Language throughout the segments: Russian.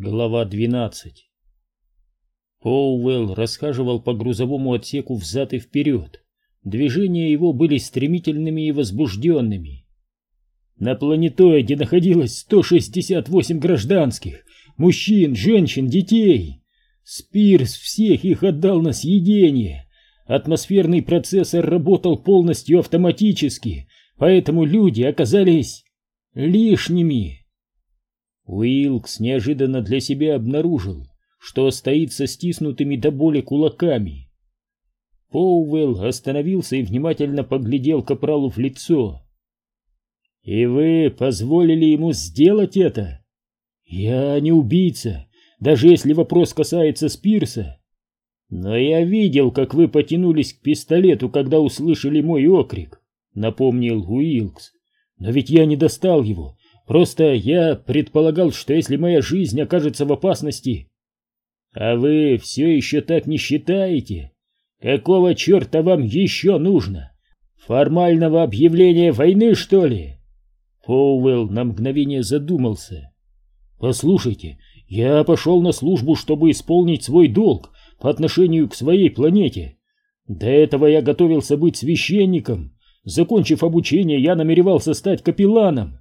Глава 12 Поуэлл расхаживал по грузовому отсеку взад и вперед. Движения его были стремительными и возбужденными. На планетоиде находилось 168 гражданских, мужчин, женщин, детей. Спирс всех их отдал на съедение. Атмосферный процессор работал полностью автоматически, поэтому люди оказались лишними. Уилкс неожиданно для себя обнаружил, что стоит со стиснутыми до боли кулаками. Поуэлл остановился и внимательно поглядел Капралу в лицо. «И вы позволили ему сделать это?» «Я не убийца, даже если вопрос касается Спирса. Но я видел, как вы потянулись к пистолету, когда услышали мой окрик», — напомнил Уилкс. «Но ведь я не достал его, Просто я предполагал, что если моя жизнь окажется в опасности... А вы все еще так не считаете? Какого черта вам еще нужно? Формального объявления войны, что ли? Поуэлл на мгновение задумался. Послушайте, я пошел на службу, чтобы исполнить свой долг по отношению к своей планете. До этого я готовился быть священником. Закончив обучение, я намеревался стать капелланом.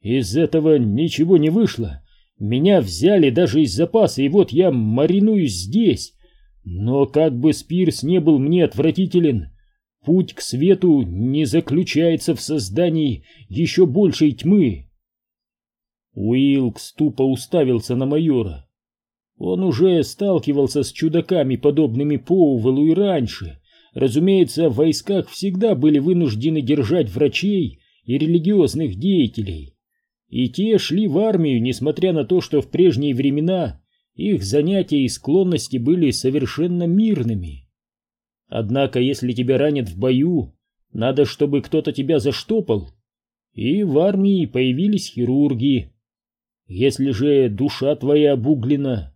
Из этого ничего не вышло. Меня взяли даже из запаса, и вот я маринуюсь здесь. Но как бы Спирс не был мне отвратителен, путь к свету не заключается в создании еще большей тьмы. Уилкс тупо уставился на майора. Он уже сталкивался с чудаками, подобными Поувелу и раньше. Разумеется, в войсках всегда были вынуждены держать врачей и религиозных деятелей. И те шли в армию, несмотря на то, что в прежние времена их занятия и склонности были совершенно мирными. Однако, если тебя ранят в бою, надо, чтобы кто-то тебя заштопал. И в армии появились хирурги. Если же душа твоя обуглена,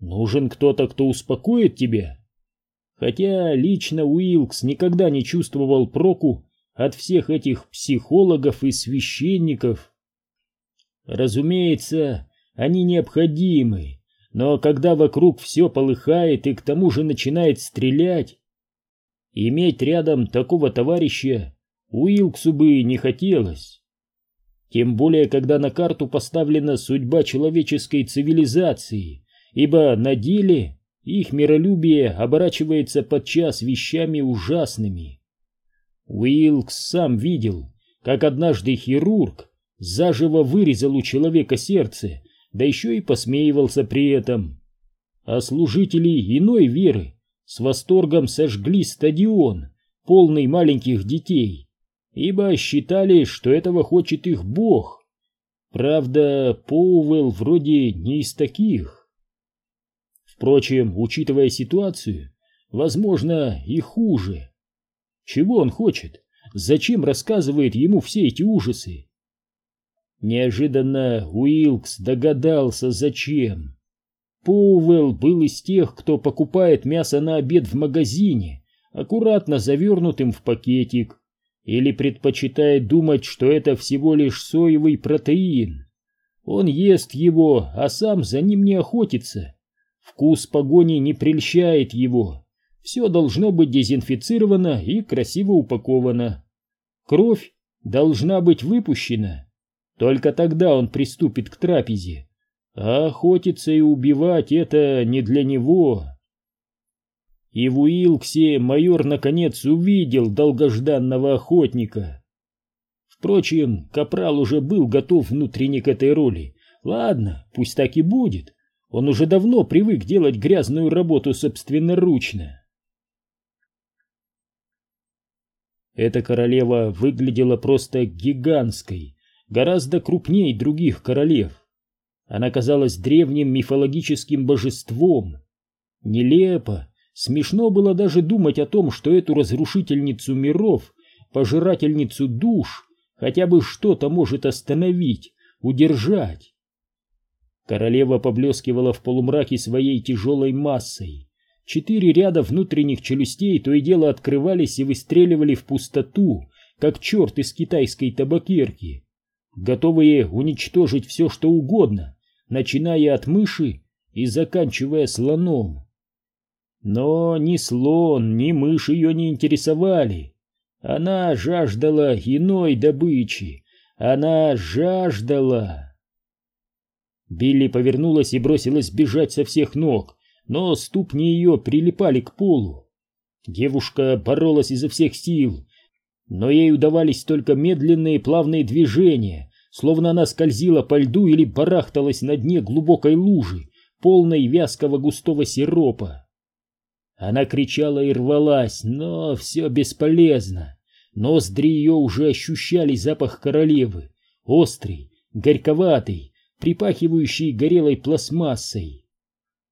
нужен кто-то, кто успокоит тебя. Хотя лично Уилкс никогда не чувствовал проку от всех этих психологов и священников, Разумеется, они необходимы, но когда вокруг все полыхает и к тому же начинает стрелять, иметь рядом такого товарища Уилксу бы не хотелось. Тем более, когда на карту поставлена судьба человеческой цивилизации, ибо на деле их миролюбие оборачивается подчас вещами ужасными. Уилкс сам видел, как однажды хирург заживо вырезал у человека сердце, да еще и посмеивался при этом. А служители иной веры с восторгом сожгли стадион, полный маленьких детей, ибо считали, что этого хочет их Бог. Правда, Поуэлл вроде не из таких. Впрочем, учитывая ситуацию, возможно, и хуже. Чего он хочет? Зачем рассказывает ему все эти ужасы? Неожиданно Уилкс догадался, зачем. Поуэлл был из тех, кто покупает мясо на обед в магазине, аккуратно завернутым в пакетик, или предпочитает думать, что это всего лишь соевый протеин. Он ест его, а сам за ним не охотится. Вкус погони не прельщает его. Все должно быть дезинфицировано и красиво упаковано. Кровь должна быть выпущена. Только тогда он приступит к трапезе. А охотиться и убивать — это не для него. И в Уилксе майор наконец увидел долгожданного охотника. Впрочем, Капрал уже был готов внутренне к этой роли. Ладно, пусть так и будет. Он уже давно привык делать грязную работу собственноручно. Эта королева выглядела просто гигантской гораздо крупнее других королев. Она казалась древним мифологическим божеством. Нелепо, смешно было даже думать о том, что эту разрушительницу миров, пожирательницу душ, хотя бы что-то может остановить, удержать. Королева поблескивала в полумраке своей тяжелой массой. Четыре ряда внутренних челюстей то и дело открывались и выстреливали в пустоту, как черт из китайской табакерки готовые уничтожить все, что угодно, начиная от мыши и заканчивая слоном. Но ни слон, ни мышь ее не интересовали. Она жаждала иной добычи. Она жаждала. Билли повернулась и бросилась бежать со всех ног, но ступни ее прилипали к полу. Девушка боролась изо всех сил, но ей удавались только медленные плавные движения, словно она скользила по льду или барахталась на дне глубокой лужи, полной вязкого густого сиропа. Она кричала и рвалась, но все бесполезно. Ноздри ее уже ощущали запах королевы, острый, горьковатый, припахивающий горелой пластмассой.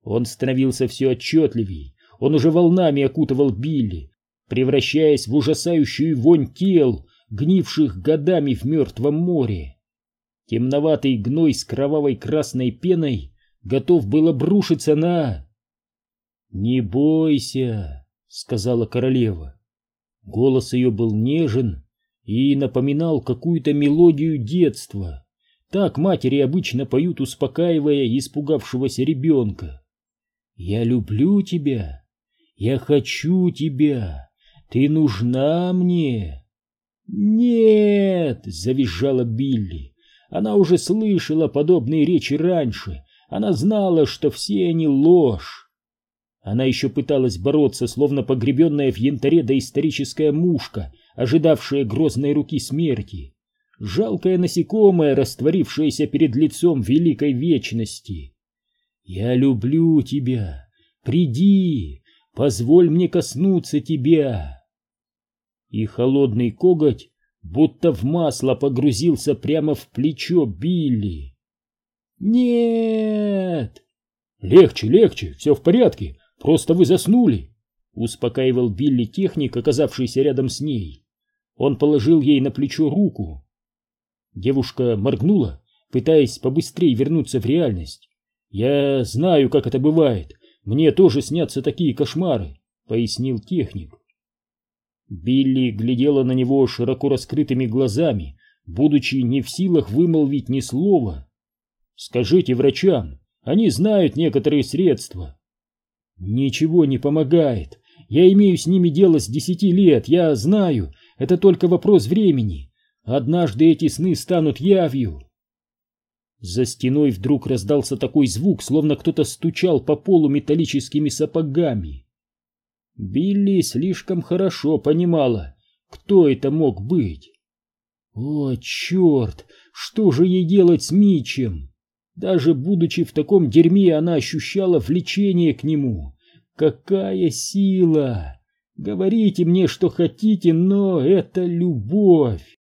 Он становился все отчетливей, он уже волнами окутывал Билли, превращаясь в ужасающую вонь тел, гнивших годами в мертвом море. Темноватый гной с кровавой красной пеной готов был обрушиться на... «Не бойся», — сказала королева. Голос ее был нежен и напоминал какую-то мелодию детства. Так матери обычно поют, успокаивая испугавшегося ребенка. «Я люблю тебя, я хочу тебя. Ты нужна мне. Нет, завизжала Билли. Она уже слышала подобные речи раньше. Она знала, что все они ложь. Она еще пыталась бороться, словно погребенная в янтаре доисторическая мушка, ожидавшая грозной руки смерти. Жалкое насекомое, растворившееся перед лицом великой вечности. «Я люблю тебя. Приди, Позволь мне коснуться тебя!» И холодный коготь будто в масло погрузился прямо в плечо Билли. «Нет!» «Легче, легче, все в порядке, просто вы заснули!» Успокаивал Билли техник, оказавшийся рядом с ней. Он положил ей на плечо руку. Девушка моргнула, пытаясь побыстрее вернуться в реальность. «Я знаю, как это бывает. Мне тоже снятся такие кошмары, пояснил техник. Билли глядела на него широко раскрытыми глазами, будучи не в силах вымолвить ни слова. Скажите врачам, они знают некоторые средства. Ничего не помогает. Я имею с ними дело с десяти лет, я знаю, это только вопрос времени. Однажды эти сны станут явью. За стеной вдруг раздался такой звук, словно кто-то стучал по полу металлическими сапогами. Билли слишком хорошо понимала, кто это мог быть. О, черт, что же ей делать с Мичем? Даже будучи в таком дерьме, она ощущала влечение к нему. Какая сила! Говорите мне, что хотите, но это любовь!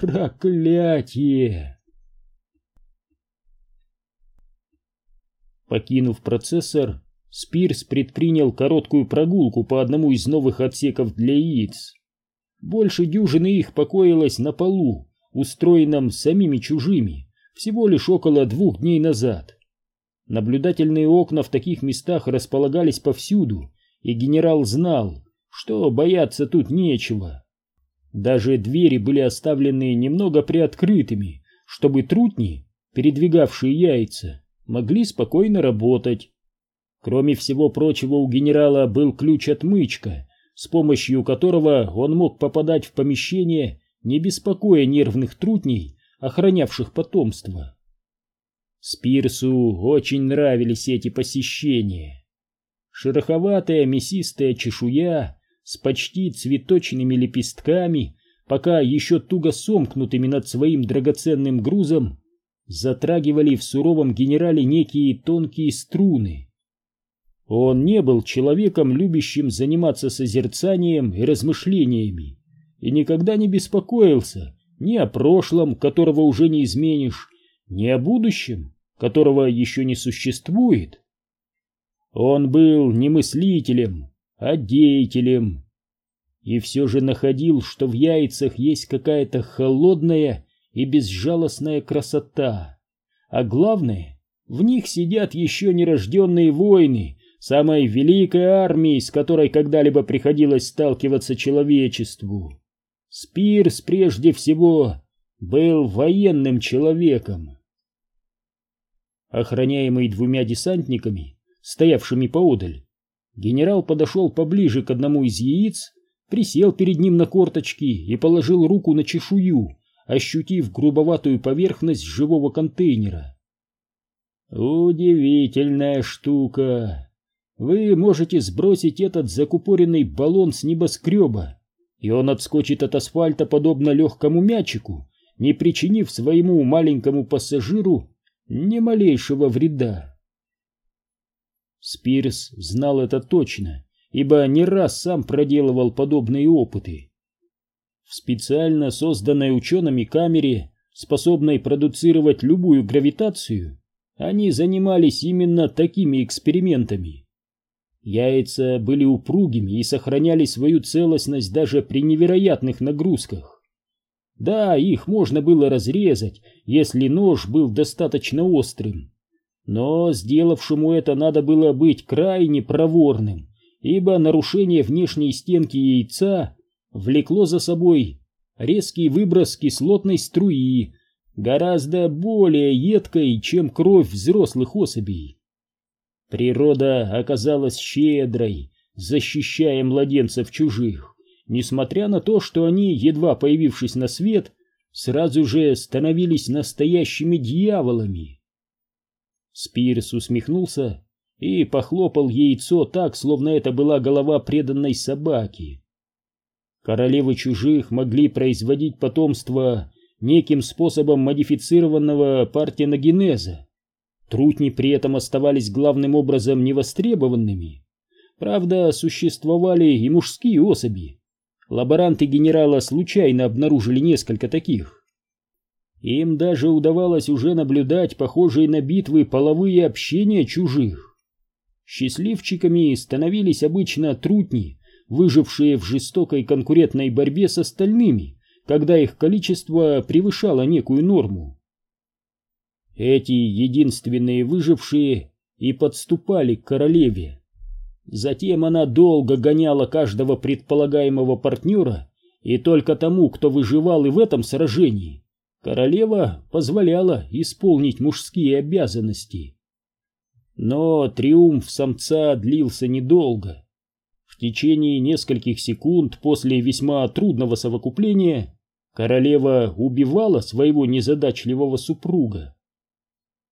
Проклятие! Покинув процессор, Спирс предпринял короткую прогулку по одному из новых отсеков для яиц. Больше дюжины их покоилось на полу, устроенном самими чужими, всего лишь около двух дней назад. Наблюдательные окна в таких местах располагались повсюду, и генерал знал, что бояться тут нечего. Даже двери были оставлены немного приоткрытыми, чтобы трутни, передвигавшие яйца, могли спокойно работать. Кроме всего прочего, у генерала был ключ-отмычка, с помощью которого он мог попадать в помещение, не беспокоя нервных трутней, охранявших потомство. Спирсу очень нравились эти посещения. Шероховатая мясистая чешуя с почти цветочными лепестками, пока еще туго сомкнутыми над своим драгоценным грузом, затрагивали в суровом генерале некие тонкие струны. Он не был человеком, любящим заниматься созерцанием и размышлениями, и никогда не беспокоился ни о прошлом, которого уже не изменишь, ни о будущем, которого еще не существует. Он был не мыслителем, а деятелем, и все же находил, что в яйцах есть какая-то холодная и безжалостная красота. А главное, в них сидят еще нерожденные воины, самой великой армии, с которой когда-либо приходилось сталкиваться человечеству. Спирс прежде всего был военным человеком. охраняемый двумя десантниками, стоявшими поодаль, генерал подошел поближе к одному из яиц, присел перед ним на корточки и положил руку на чешую, ощутив грубоватую поверхность живого контейнера. Удивительная штука. Вы можете сбросить этот закупоренный баллон с небоскреба, и он отскочит от асфальта подобно легкому мячику, не причинив своему маленькому пассажиру ни малейшего вреда. Спирс знал это точно, ибо не раз сам проделывал подобные опыты. В специально созданной учеными камере, способной продуцировать любую гравитацию, они занимались именно такими экспериментами. Яйца были упругими и сохраняли свою целостность даже при невероятных нагрузках. Да, их можно было разрезать, если нож был достаточно острым. Но сделавшему это надо было быть крайне проворным, ибо нарушение внешней стенки яйца влекло за собой резкий выброс кислотной струи, гораздо более едкой, чем кровь взрослых особей. Природа оказалась щедрой, защищая младенцев чужих, несмотря на то, что они, едва появившись на свет, сразу же становились настоящими дьяволами. Спирс усмехнулся и похлопал яйцо так, словно это была голова преданной собаки. Королевы чужих могли производить потомство неким способом модифицированного партеногенеза. Трутни при этом оставались главным образом невостребованными. Правда, существовали и мужские особи. Лаборанты генерала случайно обнаружили несколько таких. Им даже удавалось уже наблюдать похожие на битвы половые общения чужих. Счастливчиками становились обычно трутни, выжившие в жестокой конкурентной борьбе с остальными, когда их количество превышало некую норму. Эти единственные выжившие и подступали к королеве. Затем она долго гоняла каждого предполагаемого партнера, и только тому, кто выживал и в этом сражении, королева позволяла исполнить мужские обязанности. Но триумф самца длился недолго. В течение нескольких секунд после весьма трудного совокупления Королева убивала своего незадачливого супруга.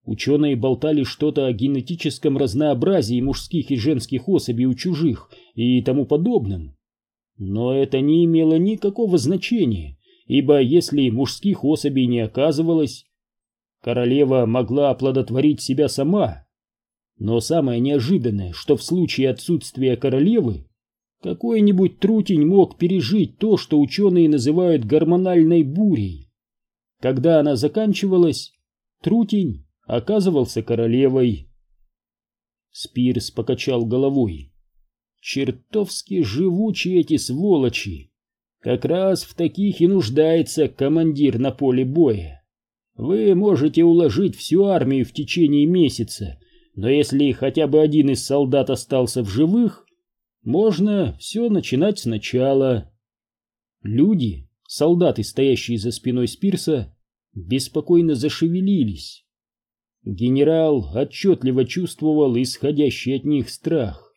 Ученые болтали что-то о генетическом разнообразии мужских и женских особей у чужих и тому подобном. Но это не имело никакого значения, ибо если мужских особей не оказывалось, королева могла оплодотворить себя сама. Но самое неожиданное, что в случае отсутствия королевы какой-нибудь трутень мог пережить то, что ученые называют гормональной бурей. Когда она заканчивалась, трутень оказывался королевой. Спирс покачал головой. Чертовски живучие эти сволочи. Как раз в таких и нуждается командир на поле боя. Вы можете уложить всю армию в течение месяца, но если хотя бы один из солдат остался в живых, можно все начинать сначала. Люди, солдаты, стоящие за спиной Спирса, беспокойно зашевелились. Генерал отчетливо чувствовал исходящий от них страх.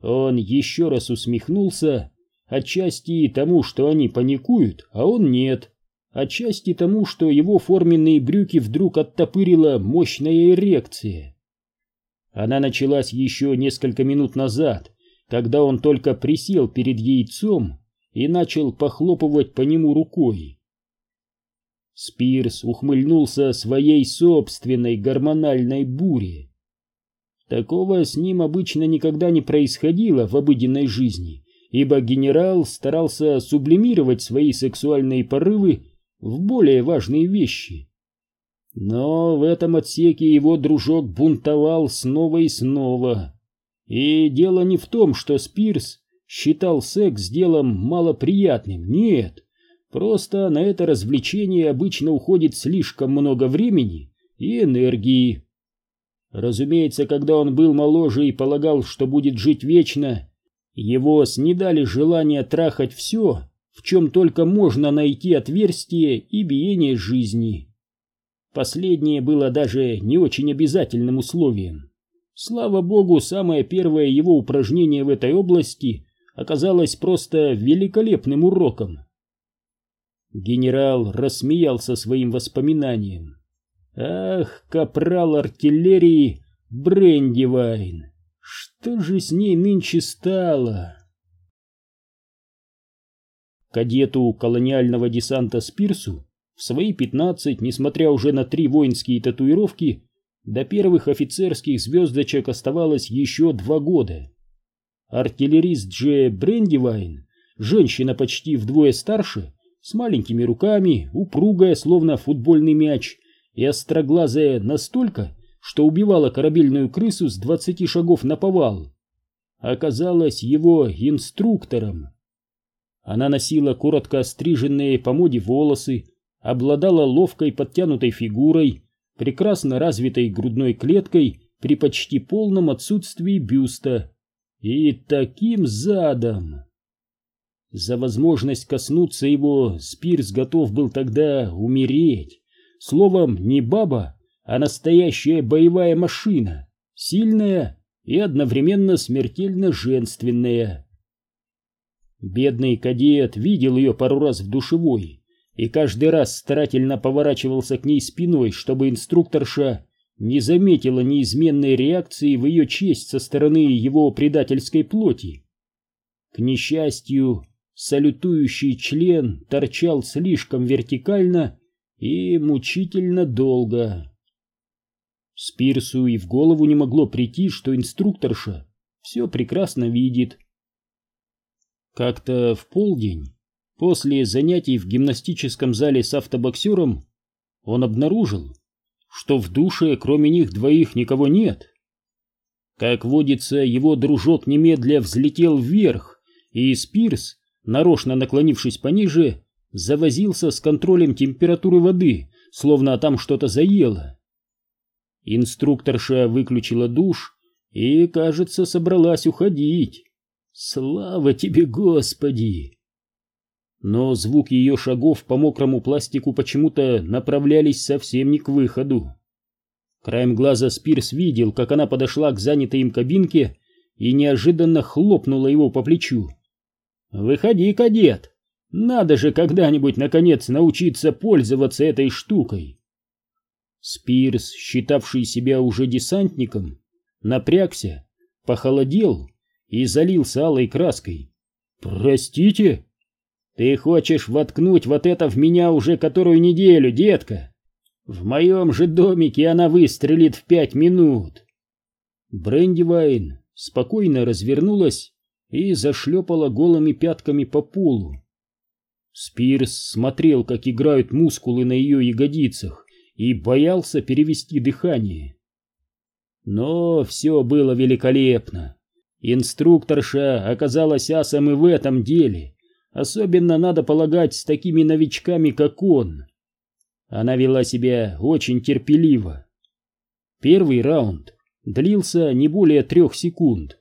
Он еще раз усмехнулся, отчасти тому, что они паникуют, а он нет, отчасти тому, что его форменные брюки вдруг оттопырила мощная эрекция. Она началась еще несколько минут назад, когда он только присел перед яйцом и начал похлопывать по нему рукой. Спирс ухмыльнулся своей собственной гормональной буре. Такого с ним обычно никогда не происходило в обыденной жизни, ибо генерал старался сублимировать свои сексуальные порывы в более важные вещи. Но в этом отсеке его дружок бунтовал снова и снова. И дело не в том, что Спирс считал секс делом малоприятным, нет. Просто на это развлечение обычно уходит слишком много времени и энергии. Разумеется, когда он был моложе и полагал, что будет жить вечно, его снедали желание трахать все, в чем только можно найти отверстие и биение жизни. Последнее было даже не очень обязательным условием. Слава богу, самое первое его упражнение в этой области оказалось просто великолепным уроком. Генерал рассмеялся своим воспоминанием. Ах, капрал артиллерии Брендивайн, что же с ней нынче стало? Кадету колониального десанта Спирсу в свои пятнадцать, несмотря уже на три воинские татуировки, до первых офицерских звездочек оставалось еще два года. Артиллерист Дже Брендивайн, женщина почти вдвое старше, с маленькими руками, упругая, словно футбольный мяч, и остроглазая настолько, что убивала корабельную крысу с двадцати шагов на повал, оказалась его инструктором. Она носила коротко остриженные по моде волосы, обладала ловкой подтянутой фигурой, прекрасно развитой грудной клеткой при почти полном отсутствии бюста и таким задом. За возможность коснуться его Спирс готов был тогда умереть. Словом, не баба, а настоящая боевая машина, сильная и одновременно смертельно женственная. Бедный кадет видел ее пару раз в душевой и каждый раз старательно поворачивался к ней спиной, чтобы инструкторша не заметила неизменной реакции в ее честь со стороны его предательской плоти. К несчастью, салютующий член торчал слишком вертикально и мучительно долго. Спирсу и в голову не могло прийти, что инструкторша все прекрасно видит. Как-то в полдень, после занятий в гимнастическом зале с автобоксером, он обнаружил, что в душе кроме них двоих никого нет. Как водится, его дружок немедля взлетел вверх, и Спирс, нарочно наклонившись пониже, завозился с контролем температуры воды, словно там что-то заело. Инструкторша выключила душ и, кажется, собралась уходить. Слава тебе, Господи! Но звук ее шагов по мокрому пластику почему-то направлялись совсем не к выходу. Краем глаза Спирс видел, как она подошла к занятой им кабинке и неожиданно хлопнула его по плечу. «Выходи, кадет! Надо же когда-нибудь, наконец, научиться пользоваться этой штукой!» Спирс, считавший себя уже десантником, напрягся, похолодел и залился алой краской. «Простите?» «Ты хочешь воткнуть вот это в меня уже которую неделю, детка? В моем же домике она выстрелит в пять минут!» Брэндивайн спокойно развернулась и зашлепала голыми пятками по полу. Спирс смотрел, как играют мускулы на ее ягодицах, и боялся перевести дыхание. Но все было великолепно. Инструкторша оказалась асом и в этом деле. Особенно надо полагать с такими новичками, как он. Она вела себя очень терпеливо. Первый раунд длился не более трех секунд.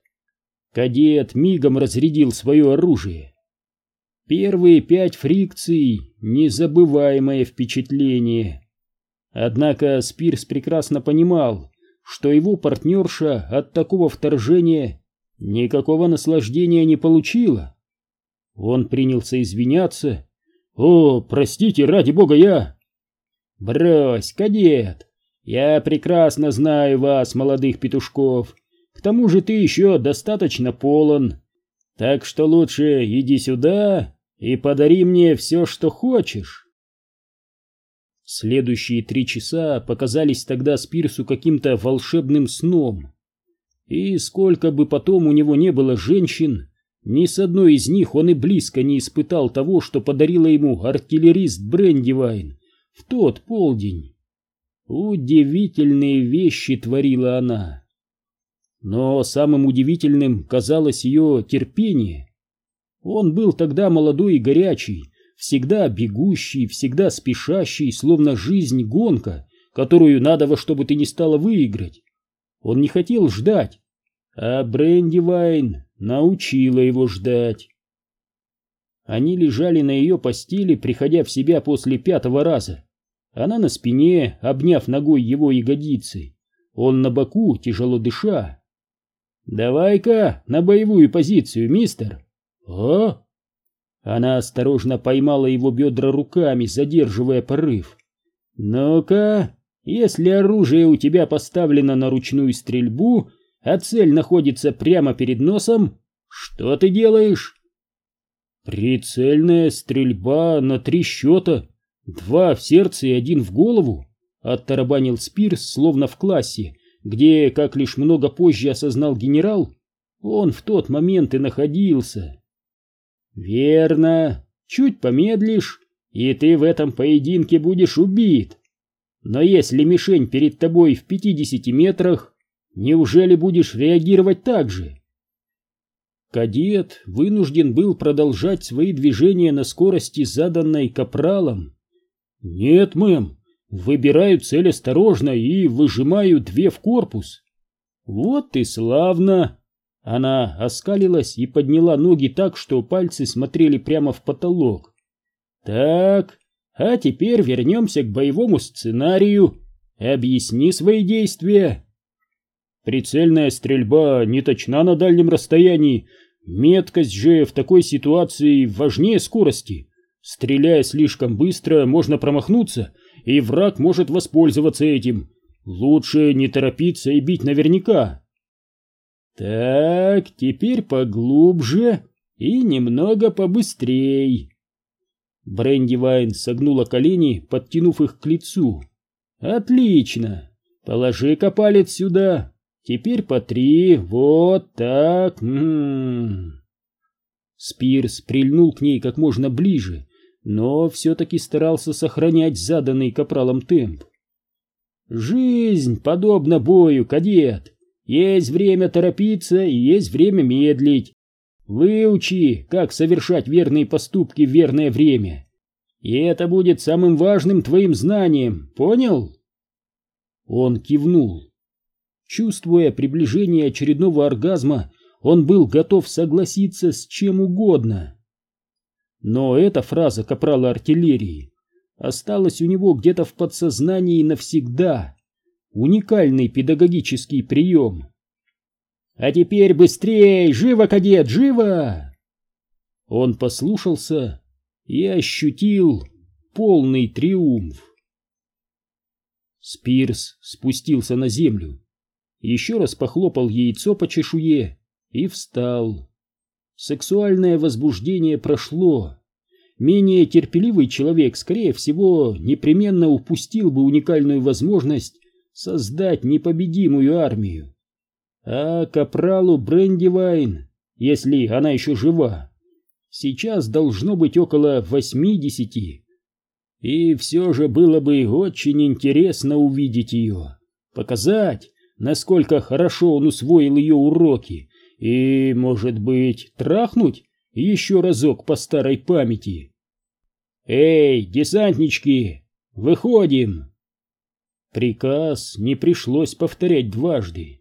Кадет мигом разрядил свое оружие. Первые пять фрикций — незабываемое впечатление. Однако Спирс прекрасно понимал, что его партнерша от такого вторжения никакого наслаждения не получила. Он принялся извиняться. «О, простите, ради бога, я...» «Брось, кадет, я прекрасно знаю вас, молодых петушков. К тому же ты еще достаточно полон. Так что лучше иди сюда и подари мне все, что хочешь». Следующие три часа показались тогда Спирсу каким-то волшебным сном. И сколько бы потом у него не было женщин, ни с одной из них он и близко не испытал того, что подарила ему артиллерист Брендивайн в тот полдень. Удивительные вещи творила она. Но самым удивительным казалось ее терпение. Он был тогда молодой и горячий, всегда бегущий, всегда спешащий, словно жизнь гонка, которую надо во что бы ты ни стало выиграть. Он не хотел ждать, а Бренди Вайн научила его ждать. Они лежали на ее постели, приходя в себя после пятого раза. Она на спине, обняв ногой его ягодицы. Он на боку, тяжело дыша. «Давай-ка на боевую позицию, мистер!» «А?» Она осторожно поймала его бедра руками, задерживая порыв. «Ну-ка, если оружие у тебя поставлено на ручную стрельбу, а цель находится прямо перед носом, что ты делаешь?» «Прицельная стрельба на три счета, два в сердце и один в голову», — оттарабанил Спирс, словно в классе, где, как лишь много позже осознал генерал, он в тот момент и находился. «Верно. Чуть помедлишь, и ты в этом поединке будешь убит. Но если мишень перед тобой в пятидесяти метрах, неужели будешь реагировать так же?» Кадет вынужден был продолжать свои движения на скорости, заданной капралом. «Нет, мэм, выбираю цель осторожно и выжимаю две в корпус». «Вот и славно!» Она оскалилась и подняла ноги так, что пальцы смотрели прямо в потолок. «Так, а теперь вернемся к боевому сценарию. Объясни свои действия». Прицельная стрельба не точна на дальнем расстоянии. Меткость же в такой ситуации важнее скорости. Стреляя слишком быстро, можно промахнуться, и враг может воспользоваться этим. Лучше не торопиться и бить наверняка. Так, теперь поглубже и немного побыстрей. Бренди Вайн согнула колени, подтянув их к лицу. Отлично. Положи-ка палец сюда. Теперь по три. Вот так. М -м -м. Спирс прильнул к ней как можно ближе, но все-таки старался сохранять заданный капралом темп. «Жизнь подобна бою, кадет. Есть время торопиться и есть время медлить. Выучи, как совершать верные поступки в верное время. И это будет самым важным твоим знанием, понял?» Он кивнул. Чувствуя приближение очередного оргазма, он был готов согласиться с чем угодно. Но эта фраза капрала артиллерии осталась у него где-то в подсознании навсегда уникальный педагогический прием. «А теперь быстрей! Живо, кадет, живо!» Он послушался и ощутил полный триумф. Спирс спустился на землю, еще раз похлопал яйцо по чешуе и встал. Сексуальное возбуждение прошло. Менее терпеливый человек, скорее всего, непременно упустил бы уникальную возможность создать непобедимую армию. А капралу Брендивайн, если она еще жива, сейчас должно быть около восьмидесяти. И все же было бы очень интересно увидеть ее, показать, насколько хорошо он усвоил ее уроки, и, может быть, трахнуть еще разок по старой памяти. «Эй, десантнички, выходим!» Приказ не пришлось повторять дважды.